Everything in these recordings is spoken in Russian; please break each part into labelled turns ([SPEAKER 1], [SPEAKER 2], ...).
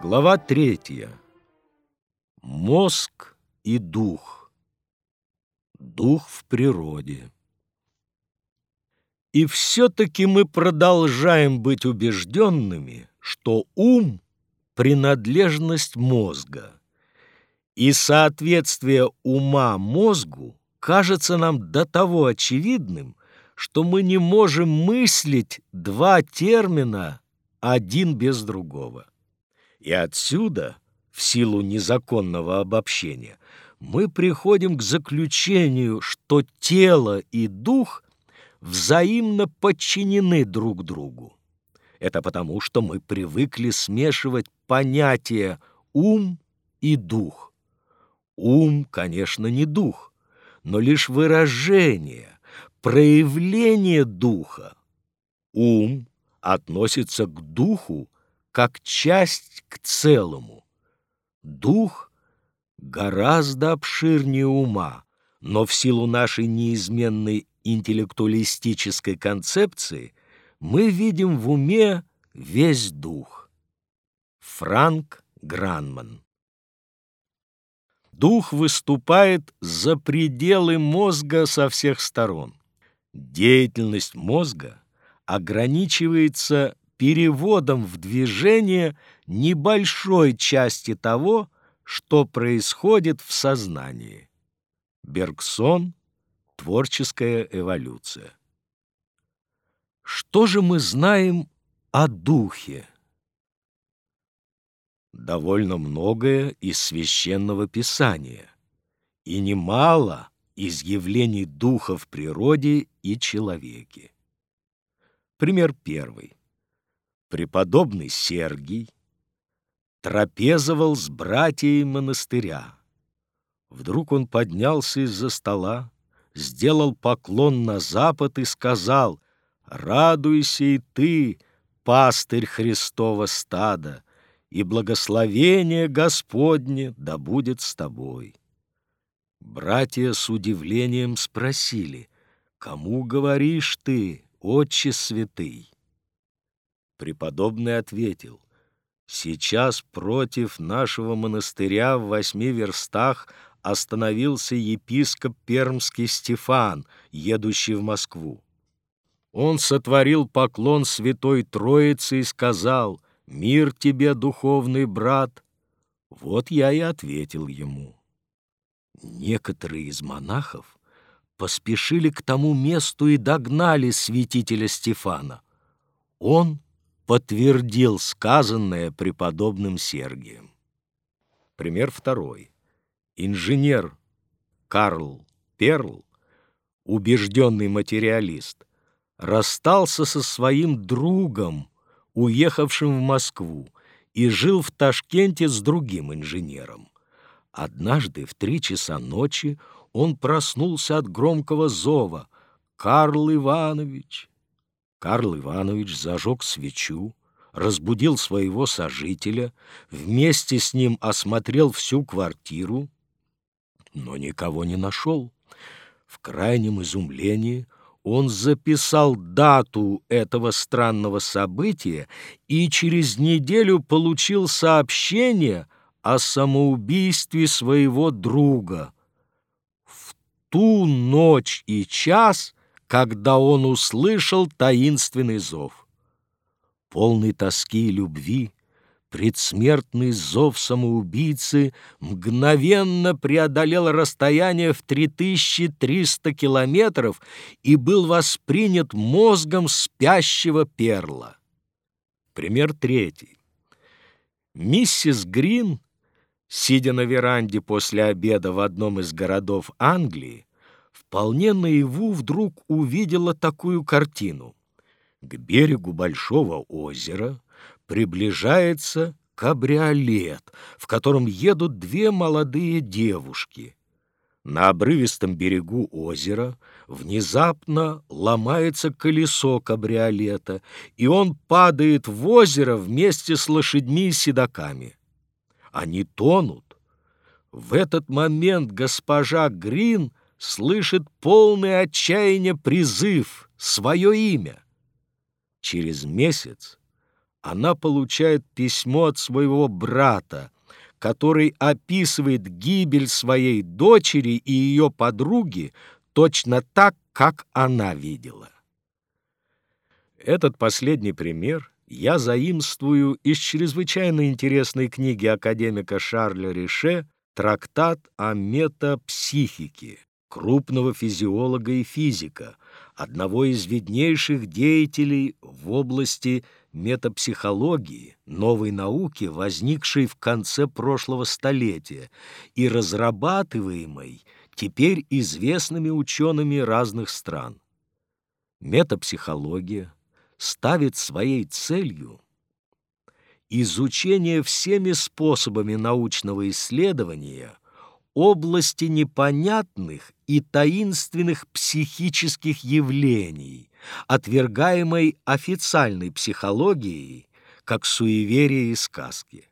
[SPEAKER 1] Глава третья. Мозг и дух. Дух в природе. И все-таки мы продолжаем быть убежденными, что ум – принадлежность мозга. И соответствие ума мозгу кажется нам до того очевидным, что мы не можем мыслить два термина один без другого. И отсюда, в силу незаконного обобщения, мы приходим к заключению, что тело и дух взаимно подчинены друг другу. Это потому, что мы привыкли смешивать понятия «ум» и «дух». Ум, конечно, не дух, но лишь выражение, проявление духа. Ум относится к духу как часть к целому. Дух гораздо обширнее ума, но в силу нашей неизменной интеллектуалистической концепции мы видим в уме весь дух. Франк Гранман Дух выступает за пределы мозга со всех сторон. Деятельность мозга ограничивается переводом в движение небольшой части того, что происходит в сознании. Бергсон «Творческая эволюция». Что же мы знаем о духе? Довольно многое из священного писания и немало из явлений духа в природе и человеке. Пример первый преподобный Сергий трапезовал с братьями монастыря. Вдруг он поднялся из-за стола, сделал поклон на запад и сказал «Радуйся и ты, пастырь Христова стада, и благословение Господне да будет с тобой». Братья с удивлением спросили «Кому говоришь ты, Отче святый?» Преподобный ответил, «Сейчас против нашего монастыря в восьми верстах остановился епископ Пермский Стефан, едущий в Москву. Он сотворил поклон Святой Троице и сказал, «Мир тебе, духовный брат!» Вот я и ответил ему. Некоторые из монахов поспешили к тому месту и догнали святителя Стефана. Он подтвердил сказанное преподобным Сергием. Пример второй. Инженер Карл Перл, убежденный материалист, расстался со своим другом, уехавшим в Москву, и жил в Ташкенте с другим инженером. Однажды в три часа ночи он проснулся от громкого зова «Карл Иванович! Карл Иванович зажег свечу, разбудил своего сожителя, вместе с ним осмотрел всю квартиру, но никого не нашел. В крайнем изумлении он записал дату этого странного события и через неделю получил сообщение о самоубийстве своего друга. В ту ночь и час когда он услышал таинственный зов. Полный тоски и любви, предсмертный зов самоубийцы мгновенно преодолел расстояние в 3300 километров и был воспринят мозгом спящего перла. Пример третий. Миссис Грин, сидя на веранде после обеда в одном из городов Англии, вполне наяву вдруг увидела такую картину. К берегу большого озера приближается кабриолет, в котором едут две молодые девушки. На обрывистом берегу озера внезапно ломается колесо кабриолета, и он падает в озеро вместе с лошадьми и седаками. Они тонут. В этот момент госпожа Грин слышит полное отчаяние призыв, свое имя. Через месяц она получает письмо от своего брата, который описывает гибель своей дочери и ее подруги точно так, как она видела. Этот последний пример я заимствую из чрезвычайно интересной книги академика Шарля Рише «Трактат о метапсихике» крупного физиолога и физика, одного из виднейших деятелей в области метапсихологии, новой науки, возникшей в конце прошлого столетия и разрабатываемой теперь известными учеными разных стран. Метапсихология ставит своей целью изучение всеми способами научного исследования области непонятных и таинственных психических явлений, отвергаемой официальной психологией, как суеверия и сказки.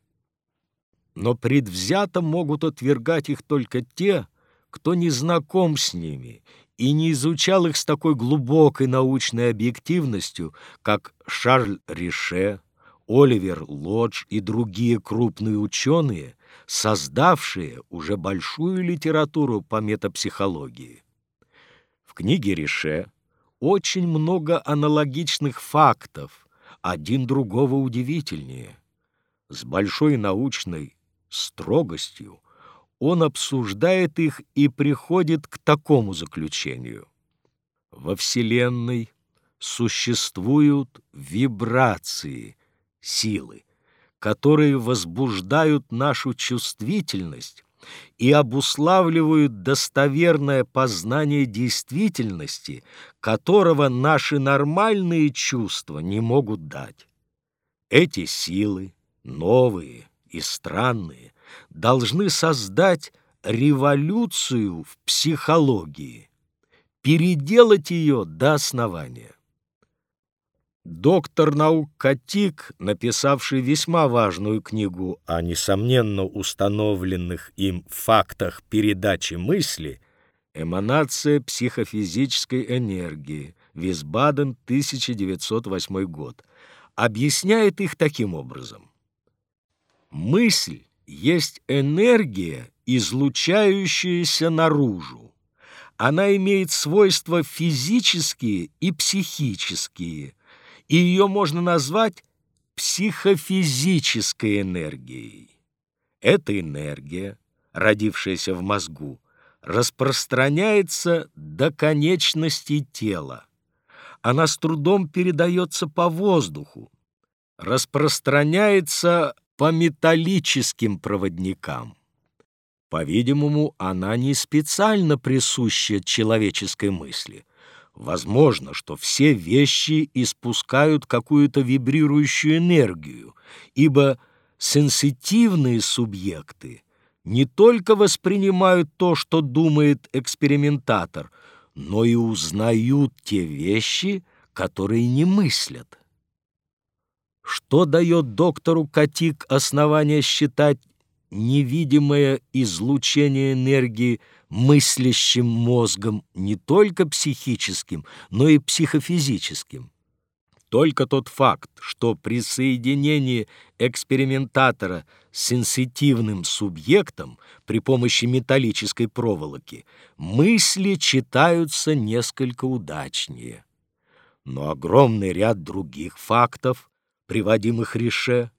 [SPEAKER 1] Но предвзято могут отвергать их только те, кто не знаком с ними и не изучал их с такой глубокой научной объективностью, как Шарль Рише, Оливер Лодж и другие крупные ученые, создавшие уже большую литературу по метапсихологии. В книге Рише очень много аналогичных фактов, один другого удивительнее. С большой научной строгостью он обсуждает их и приходит к такому заключению. Во Вселенной существуют вибрации, силы, которые возбуждают нашу чувствительность и обуславливают достоверное познание действительности, которого наши нормальные чувства не могут дать. Эти силы, новые и странные, должны создать революцию в психологии, переделать ее до основания. Доктор наук Катик, написавший весьма важную книгу о несомненно установленных им фактах передачи мысли, «Эманация психофизической энергии», Висбаден, 1908 год, объясняет их таким образом. Мысль есть энергия, излучающаяся наружу. Она имеет свойства физические и психические, и ее можно назвать психофизической энергией. Эта энергия, родившаяся в мозгу, распространяется до конечностей тела. Она с трудом передается по воздуху, распространяется по металлическим проводникам. По-видимому, она не специально присуща человеческой мысли – Возможно, что все вещи испускают какую-то вибрирующую энергию, ибо сенситивные субъекты не только воспринимают то, что думает экспериментатор, но и узнают те вещи, которые не мыслят. Что дает доктору Катик основание считать невидимое излучение энергии мыслящим мозгом не только психическим, но и психофизическим. Только тот факт, что при соединении экспериментатора с сенситивным субъектом при помощи металлической проволоки мысли читаются несколько удачнее. Но огромный ряд других фактов, приводимых Рише,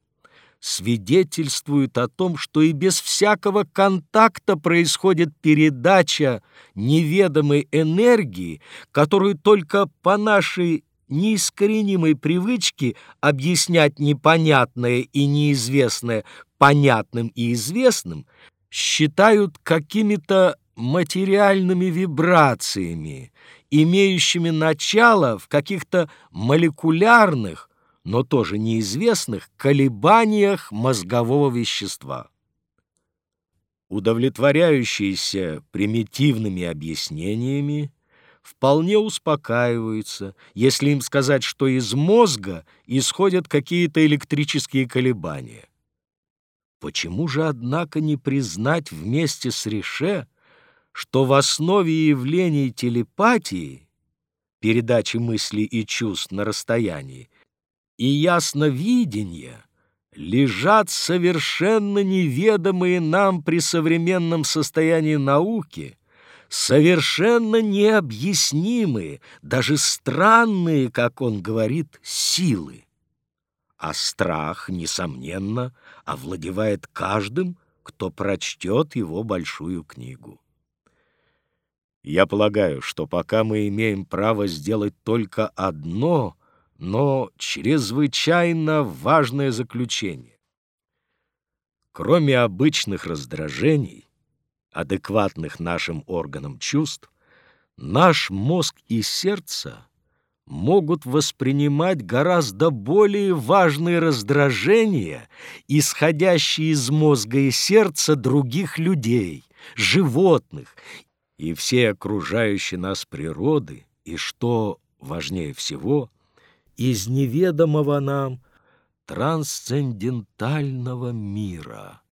[SPEAKER 1] свидетельствует о том, что и без всякого контакта происходит передача неведомой энергии, которую только по нашей неискоренимой привычке объяснять непонятное и неизвестное понятным и известным считают какими-то материальными вибрациями, имеющими начало в каких-то молекулярных, но тоже неизвестных колебаниях мозгового вещества. Удовлетворяющиеся примитивными объяснениями вполне успокаиваются, если им сказать, что из мозга исходят какие-то электрические колебания. Почему же, однако, не признать вместе с Riche, что в основе явлений телепатии, передачи мыслей и чувств на расстоянии, и ясновидения лежат совершенно неведомые нам при современном состоянии науки, совершенно необъяснимые, даже странные, как он говорит, силы. А страх, несомненно, овладевает каждым, кто прочтет его большую книгу. Я полагаю, что пока мы имеем право сделать только одно, но чрезвычайно важное заключение. Кроме обычных раздражений, адекватных нашим органам чувств, наш мозг и сердце могут воспринимать гораздо более важные раздражения, исходящие из мозга и сердца других людей, животных и всей окружающей нас природы, и, что важнее всего, из неведомого нам трансцендентального мира –